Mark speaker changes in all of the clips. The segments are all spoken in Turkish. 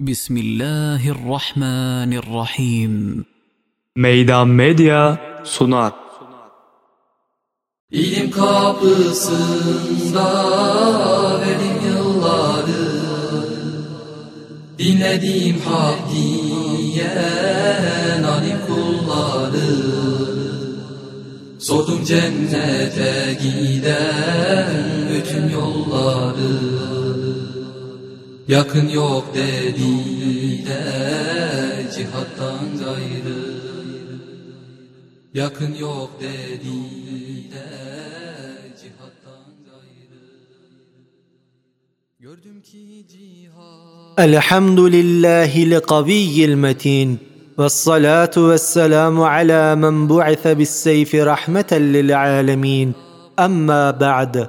Speaker 1: بسم الله الرحمن الرحيم
Speaker 2: Meydan Medya sunar.
Speaker 3: İlim kapısında verim yılları Dinlediğim hak diyen alim kulları Sordum cennete giden Yakın yok dediler cihattan gayrı Yakın yok dediler cihattan gayrı Gördüm ki cihat
Speaker 4: الحمد لله القوي المتين والصلاة والسلام على من بعث بالسيف رحمة للعالمين أما بعد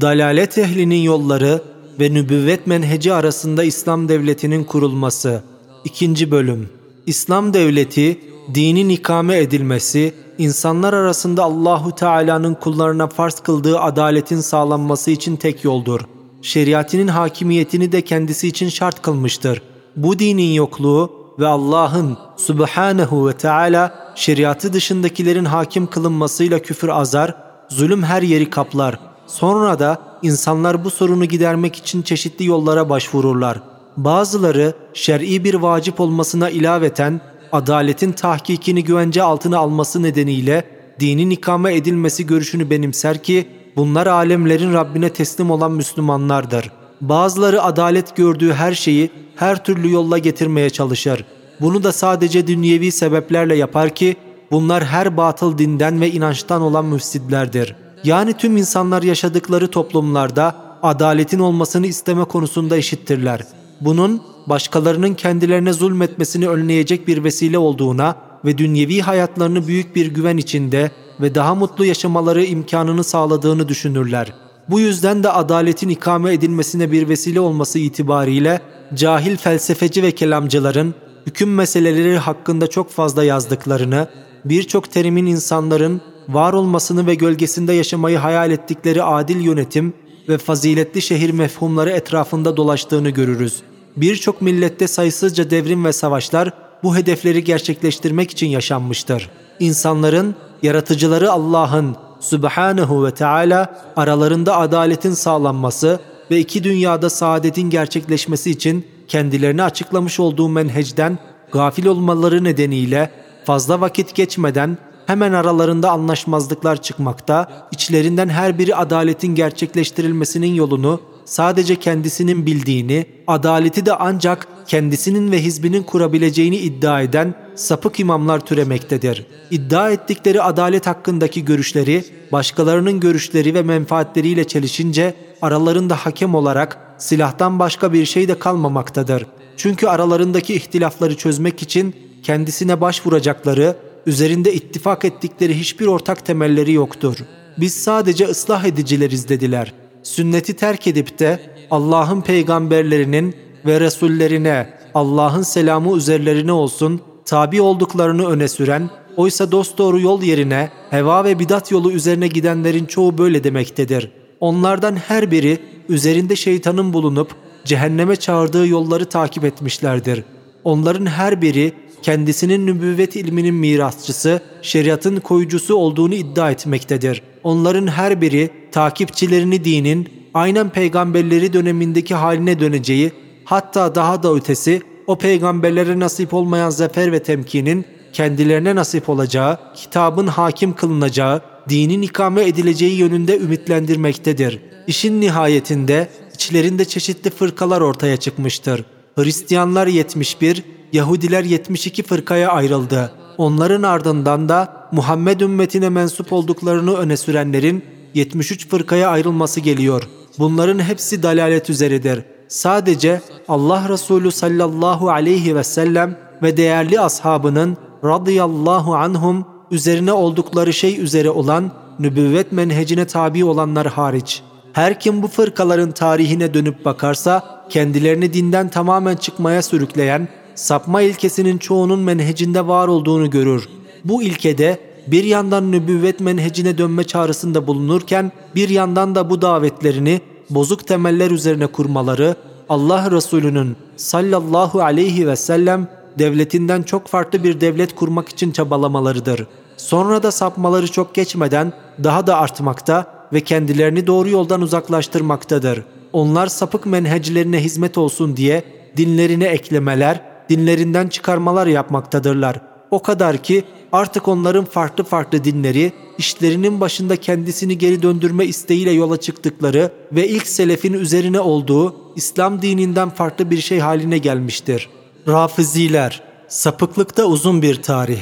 Speaker 4: Dalalet ehlinin yolları ve nübüvvet menheci arasında İslam devletinin kurulması. İkinci bölüm. İslam devleti, dinin ikame edilmesi, insanlar arasında Allahu Teala'nın kullarına farz kıldığı adaletin sağlanması için tek yoldur. Şeriatinin hakimiyetini de kendisi için şart kılmıştır. Bu dinin yokluğu ve Allah'ın Subhanahu ve Teala şeriatı dışındakilerin hakim kılınmasıyla küfür azar, zulüm her yeri kaplar. Sonra da insanlar bu sorunu gidermek için çeşitli yollara başvururlar. Bazıları şer'i bir vacip olmasına ilaveten adaletin tahkikini güvence altına alması nedeniyle dinin ikame edilmesi görüşünü benimser ki bunlar alemlerin Rabbine teslim olan Müslümanlardır. Bazıları adalet gördüğü her şeyi her türlü yolla getirmeye çalışır. Bunu da sadece dünyevi sebeplerle yapar ki bunlar her batıl dinden ve inançtan olan müfsidlerdir. Yani tüm insanlar yaşadıkları toplumlarda adaletin olmasını isteme konusunda eşittirler. Bunun başkalarının kendilerine zulmetmesini önleyecek bir vesile olduğuna ve dünyevi hayatlarını büyük bir güven içinde ve daha mutlu yaşamaları imkanını sağladığını düşünürler. Bu yüzden de adaletin ikame edilmesine bir vesile olması itibariyle cahil felsefeci ve kelamcıların hüküm meseleleri hakkında çok fazla yazdıklarını, birçok terimin insanların var olmasını ve gölgesinde yaşamayı hayal ettikleri adil yönetim ve faziletli şehir mefhumları etrafında dolaştığını görürüz. Birçok millette sayısızca devrim ve savaşlar bu hedefleri gerçekleştirmek için yaşanmıştır. İnsanların yaratıcıları Allah'ın Subhanahu ve Teala aralarında adaletin sağlanması ve iki dünyada saadetin gerçekleşmesi için kendilerine açıklamış olduğu menhecden gafil olmaları nedeniyle fazla vakit geçmeden hemen aralarında anlaşmazlıklar çıkmakta, içlerinden her biri adaletin gerçekleştirilmesinin yolunu sadece kendisinin bildiğini, adaleti de ancak kendisinin ve hizbinin kurabileceğini iddia eden sapık imamlar türemektedir. İddia ettikleri adalet hakkındaki görüşleri, başkalarının görüşleri ve menfaatleriyle çelişince aralarında hakem olarak silahtan başka bir şey de kalmamaktadır. Çünkü aralarındaki ihtilafları çözmek için kendisine başvuracakları, üzerinde ittifak ettikleri hiçbir ortak temelleri yoktur. Biz sadece ıslah edicileriz dediler. Sünneti terk edip de Allah'ın peygamberlerinin ve Resullerine Allah'ın selamı üzerlerine olsun tabi olduklarını öne süren, oysa dosdoğru yol yerine heva ve bidat yolu üzerine gidenlerin çoğu böyle demektedir. Onlardan her biri üzerinde şeytanın bulunup cehenneme çağırdığı yolları takip etmişlerdir. Onların her biri kendisinin nübüvvet ilminin mirasçısı, şeriatın koyucusu olduğunu iddia etmektedir. Onların her biri takipçilerini dinin aynen peygamberleri dönemindeki haline döneceği, hatta daha da ötesi o peygamberlere nasip olmayan zafer ve temkinin kendilerine nasip olacağı, kitabın hakim kılınacağı, dinin ikame edileceği yönünde ümitlendirmektedir. İşin nihayetinde içlerinde çeşitli fırkalar ortaya çıkmıştır. Hristiyanlar 71, Yahudiler 72 fırkaya ayrıldı. Onların ardından da Muhammed ümmetine mensup olduklarını öne sürenlerin 73 fırkaya ayrılması geliyor. Bunların hepsi dalalet üzeridir. Sadece Allah Resulü sallallahu aleyhi ve sellem ve değerli ashabının radıyallahu anhum üzerine oldukları şey üzere olan nübüvvet menhecine tabi olanlar hariç. Her kim bu fırkaların tarihine dönüp bakarsa kendilerini dinden tamamen çıkmaya sürükleyen sapma ilkesinin çoğunun menhecinde var olduğunu görür. Bu ilkede bir yandan nübüvvet menhecine dönme çağrısında bulunurken bir yandan da bu davetlerini bozuk temeller üzerine kurmaları Allah Resulü'nün sallallahu aleyhi ve sellem devletinden çok farklı bir devlet kurmak için çabalamalarıdır. Sonra da sapmaları çok geçmeden daha da artmakta ve kendilerini doğru yoldan uzaklaştırmaktadır. Onlar sapık menheclerine hizmet olsun diye dinlerine eklemeler, dinlerinden çıkarmalar yapmaktadırlar. O kadar ki artık onların farklı farklı dinleri, işlerinin başında kendisini geri döndürme isteğiyle yola çıktıkları ve ilk selefin üzerine olduğu İslam dininden farklı bir şey haline gelmiştir. Rafiziler, sapıklıkta uzun bir tarih.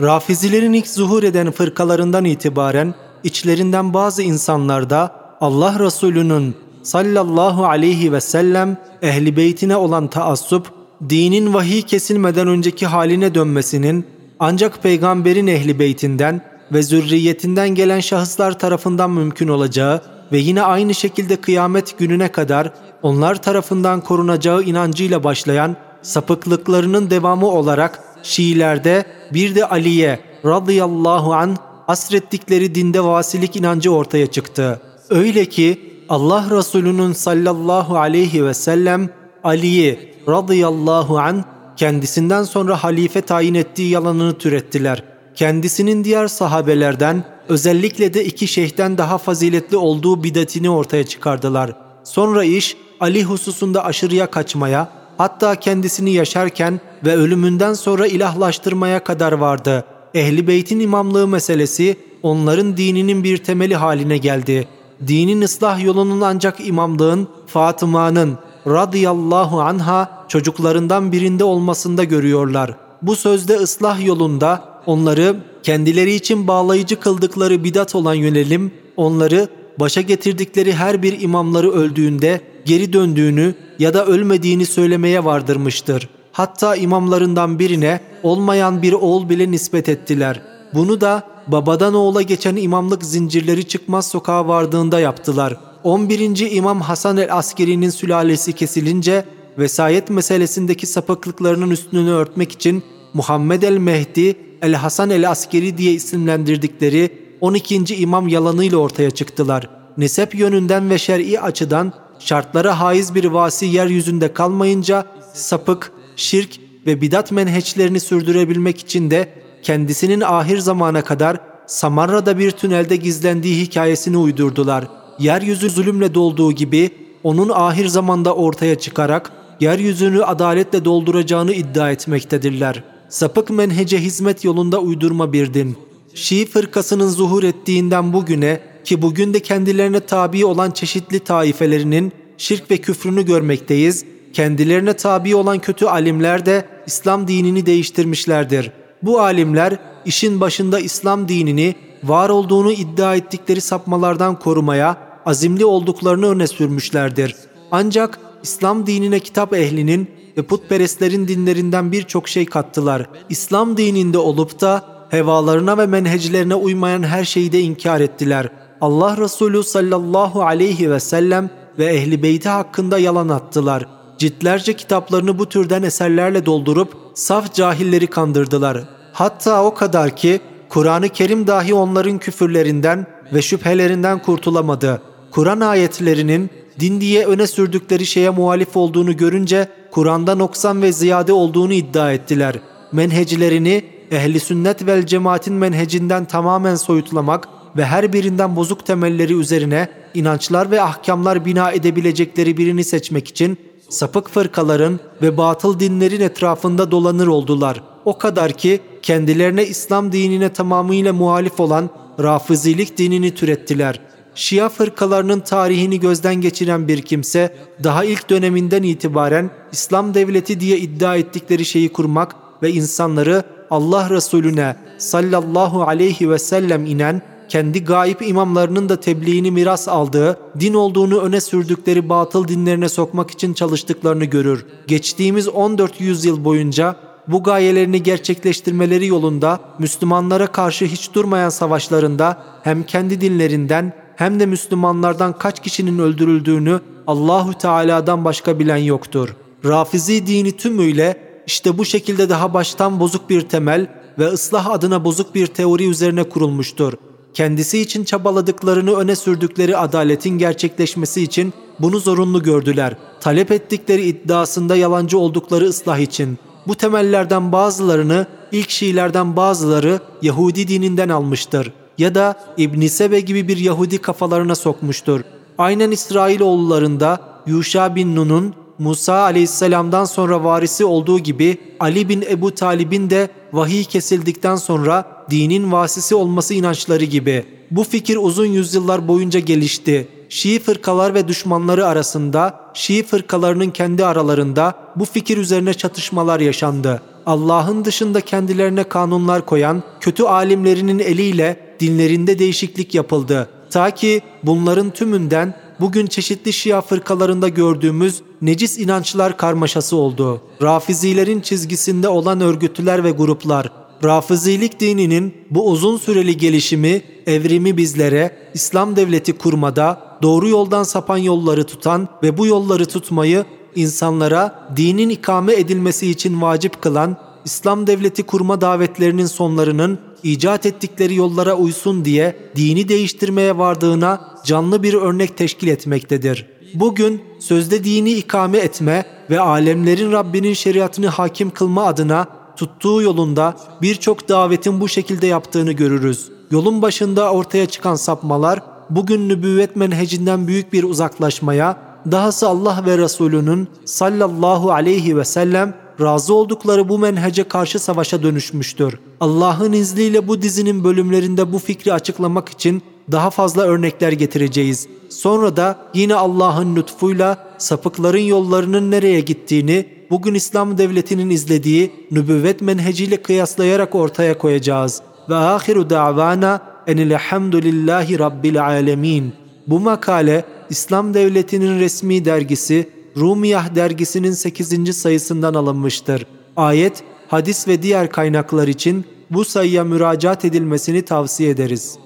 Speaker 4: Rafizilerin ilk zuhur eden fırkalarından itibaren içlerinden bazı insanlarda Allah Resulü'nün sallallahu aleyhi ve sellem ehli beytine olan taassup, dinin vahiy kesilmeden önceki haline dönmesinin ancak peygamberin ehli beytinden ve zürriyetinden gelen şahıslar tarafından mümkün olacağı ve yine aynı şekilde kıyamet gününe kadar onlar tarafından korunacağı inancıyla başlayan sapıklıklarının devamı olarak Şiilerde bir de Ali'ye radıyallahu an asrettikleri dinde vasilik inancı ortaya çıktı. Öyle ki Allah Resulü'nün sallallahu aleyhi ve sellem Ali'yi radıyallahu an kendisinden sonra halife tayin ettiği yalanını türettiler. Kendisinin diğer sahabelerden özellikle de iki şeyhten daha faziletli olduğu bidatini ortaya çıkardılar. Sonra iş Ali hususunda aşırıya kaçmaya, hatta kendisini yaşarken ve ölümünden sonra ilahlaştırmaya kadar vardı. Ehli beytin imamlığı meselesi onların dininin bir temeli haline geldi. Dinin ıslah yolunun ancak imamlığın Fatıma'nın radıyallahu anha çocuklarından birinde olmasında görüyorlar. Bu sözde ıslah yolunda onları kendileri için bağlayıcı kıldıkları bidat olan yönelim, onları başa getirdikleri her bir imamları öldüğünde geri döndüğünü ya da ölmediğini söylemeye vardırmıştır. Hatta imamlarından birine olmayan bir oğul bile nispet ettiler. Bunu da babadan oğula geçen imamlık zincirleri çıkmaz sokağa vardığında yaptılar. 11. İmam Hasan el Askeri'nin sülalesi kesilince vesayet meselesindeki sapıklıklarının üstünü örtmek için Muhammed el Mehdi el Hasan el Askeri diye isimlendirdikleri 12. imam yalanıyla ortaya çıktılar. Nesep yönünden ve şer'i açıdan şartlara haiz bir vasi yeryüzünde kalmayınca sapık, şirk ve bidat menheçlerini sürdürebilmek için de kendisinin ahir zamana kadar Samarra'da bir tünelde gizlendiği hikayesini uydurdular. Yeryüzü zulümle dolduğu gibi onun ahir zamanda ortaya çıkarak yeryüzünü adaletle dolduracağını iddia etmektedirler. Sapık menhece hizmet yolunda uydurma bir din. Şii fırkasının zuhur ettiğinden bugüne ki bugün de kendilerine tabi olan çeşitli taifelerinin şirk ve küfrünü görmekteyiz. Kendilerine tabi olan kötü alimler de İslam dinini değiştirmişlerdir. Bu alimler işin başında İslam dinini var olduğunu iddia ettikleri sapmalardan korumaya azimli olduklarını öne sürmüşlerdir. Ancak İslam dinine kitap ehlinin ve putperestlerin dinlerinden birçok şey kattılar. İslam dininde olup da hevalarına ve menheclerine uymayan her şeyi de inkar ettiler. Allah Resulü sallallahu aleyhi ve sellem ve ehli beyti hakkında yalan attılar. Ciltlerce kitaplarını bu türden eserlerle doldurup saf cahilleri kandırdılar. Hatta o kadar ki Kur'an-ı Kerim dahi onların küfürlerinden ve şüphelerinden kurtulamadı. Kur'an ayetlerinin din diye öne sürdükleri şeye muhalif olduğunu görünce Kur'an'da noksan ve ziyade olduğunu iddia ettiler. Menhecilerini ehli sünnet vel cemaatin menhecinden tamamen soyutlamak ve her birinden bozuk temelleri üzerine inançlar ve ahkamlar bina edebilecekleri birini seçmek için sapık fırkaların ve batıl dinlerin etrafında dolanır oldular. O kadar ki kendilerine İslam dinine tamamıyla muhalif olan Rafizilik dinini türettiler. Şia fırkalarının tarihini gözden geçiren bir kimse daha ilk döneminden itibaren İslam devleti diye iddia ettikleri şeyi kurmak ve insanları Allah Resulüne sallallahu aleyhi ve sellem inen kendi gaip imamlarının da tebliğini miras aldığı, din olduğunu öne sürdükleri batıl dinlerine sokmak için çalıştıklarını görür. Geçtiğimiz 14 yüzyıl boyunca bu gayelerini gerçekleştirmeleri yolunda Müslümanlara karşı hiç durmayan savaşlarında hem kendi dinlerinden hem de Müslümanlardan kaç kişinin öldürüldüğünü Allahü Teala'dan başka bilen yoktur. Rafizi dini tümüyle işte bu şekilde daha baştan bozuk bir temel ve ıslah adına bozuk bir teori üzerine kurulmuştur. Kendisi için çabaladıklarını öne sürdükleri adaletin gerçekleşmesi için bunu zorunlu gördüler. Talep ettikleri iddiasında yalancı oldukları ıslah için. Bu temellerden bazılarını ilk Şiilerden bazıları Yahudi dininden almıştır ya da İbn Sebe gibi bir Yahudi kafalarına sokmuştur. Aynen İsrailoğullarında Yuşa bin Nun'un Musa aleyhisselamdan sonra varisi olduğu gibi Ali bin Ebu Talib'in de vahiy kesildikten sonra dinin vasisi olması inançları gibi. Bu fikir uzun yüzyıllar boyunca gelişti. Şii fırkalar ve düşmanları arasında, Şii fırkalarının kendi aralarında bu fikir üzerine çatışmalar yaşandı. Allah'ın dışında kendilerine kanunlar koyan kötü alimlerinin eliyle dinlerinde değişiklik yapıldı. Ta ki bunların tümünden bugün çeşitli Şia fırkalarında gördüğümüz necis inançlar karmaşası oldu. Rafizilerin çizgisinde olan örgütler ve gruplar, Rafizilik dininin bu uzun süreli gelişimi, evrimi bizlere İslam devleti kurmada doğru yoldan sapan yolları tutan ve bu yolları tutmayı insanlara dinin ikame edilmesi için vacip kılan İslam devleti kurma davetlerinin sonlarının icat ettikleri yollara uysun diye dini değiştirmeye vardığına canlı bir örnek teşkil etmektedir. Bugün sözde dini ikame etme ve alemlerin Rabbinin şeriatını hakim kılma adına tuttuğu yolunda birçok davetin bu şekilde yaptığını görürüz. Yolun başında ortaya çıkan sapmalar bugün nübüvvet menhecinden büyük bir uzaklaşmaya, dahası Allah ve Resulünün sallallahu aleyhi ve sellem razı oldukları bu menhece karşı savaşa dönüşmüştür. Allah'ın izniyle bu dizinin bölümlerinde bu fikri açıklamak için daha fazla örnekler getireceğiz. Sonra da yine Allah'ın lütfuyla sapıkların yollarının nereye gittiğini bugün İslam devletinin izlediği nübüvvet menheciyle kıyaslayarak ortaya koyacağız. Ve ahiru davana enilhamdülillahi rabbil alemin. Bu makale İslam devletinin resmi dergisi Rumiyah dergisinin 8. sayısından alınmıştır. Ayet, hadis ve diğer kaynaklar için bu sayıya müracaat edilmesini tavsiye ederiz.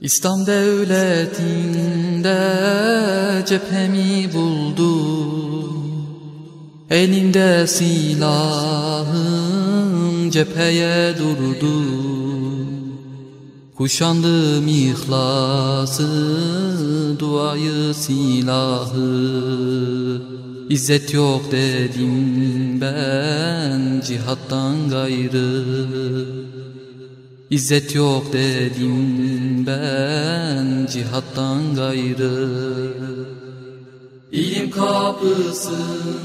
Speaker 3: İslam devletinde cephemi buldu Elimde silahım cepheye durdu. Kuşandım ihlası, duayı silahı. İzzet yok dedim ben cihattan gayrı. İzzet yok dedim ben cihattan gayrı İlim kapısında